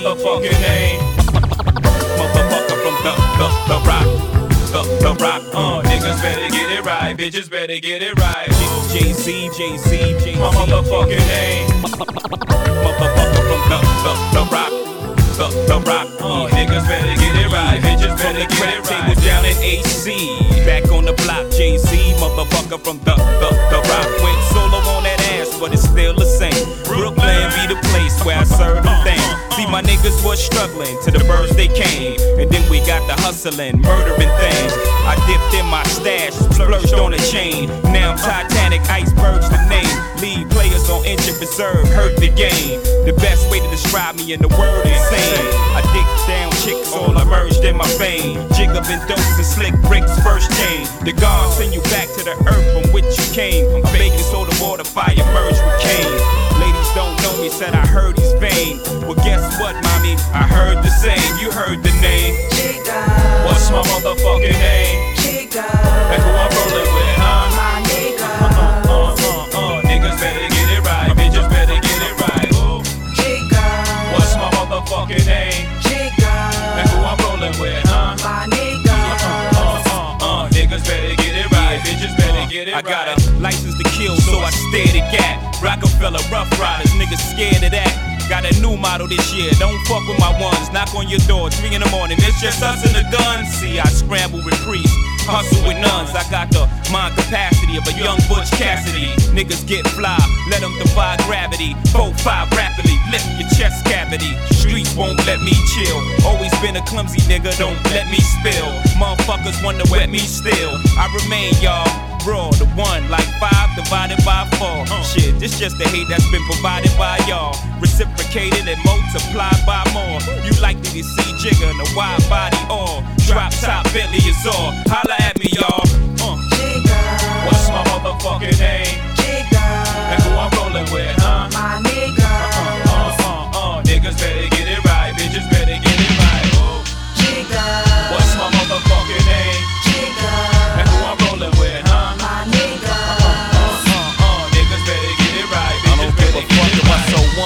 motherfucking name? Motherfucker from the, the, the rock. The, the rock, uh, niggas better get it right, bitches better get it right. JC, JC, JC, my motherfucking name. Motherfucker from the, the, the rock. The, the rock, uh, niggas better get it right, bitches better get it right. Table down in AC, back on the block, JC, motherfucker from the, the, the rock. Struggling to the birds they came. And then we got the hustling, murdering things. I dipped in my stash, splurged on a chain. Now I'm Titanic, icebergs the name. Lead players on injured reserve, hurt the game. The best way to describe me in the word is insane. I dick down chicks, all emerged in my vein. Jig up in dose and slick bricks, first chain. The gods send you back to the earth from which you came. I'm baking soda, water, fire, merge with cane. Ladies don't know me, said I heard I heard the same. You heard the name. Jigga, What's my motherfucking name? jigga, And who I'm rolling with, huh? my nigga. Uh, uh, uh, niggas better get it right, bitches better get it right. Ooh, Jigga, what's my motherfucking name? jigga, And who I'm rolling with, huh? my Uh, uh, uh, niggas better get it right, bitches better get it I got a license to kill, so I stare the gap. Roc-A-Fella, Rough Riders, niggas scared of that. Got a new model this year, don't fuck with my ones. Knock on your door, three in the morning, it's just us and the guns. See, I scramble with priests, hustle with nuns. I got the mind capacity of a young Butch Cassidy. Niggas get fly, let them defy gravity. Four, five rapidly, lift your chest cavity. Streets won't let me chill. Always been a clumsy nigga, don't let me spill. Motherfuckers wanna wet me still. I remain, y'all raw, the one like five divided by four. Shit, this just the hate that's been provided by y'all. And multiplied by more. You likely to see Jigga in a wide body or drop top Bentley is all. Holla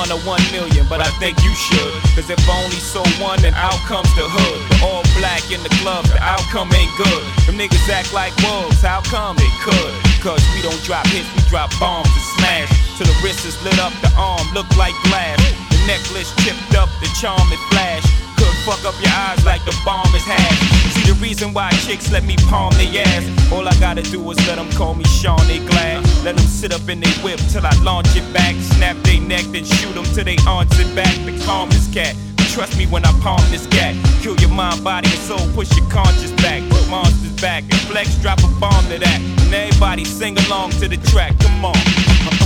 one or one million, but I think you should. Cause if only so one, then out comes the hood. The all black in the club, the outcome ain't good. Them niggas act like wolves, how come they could? Cause we don't drop hits, we drop bombs and smash. Till the wrist is lit up, the arm look like glass. The necklace chipped up, the charm it flash. Could fuck up your eyes like the bomb is hash. See the reason why chicks let me palm their ass. All I gotta do is let them call me Sean, they glad. Let them sit up in they whip till I launch it back. Snap they neck, then shoot them till they aunts it back. The calmest cat. Trust me when I palm this gat. Kill your mind, body, and soul. Push your conscious back. Put monsters back. And flex, drop a bomb to that. And everybody sing along to the track. Come on.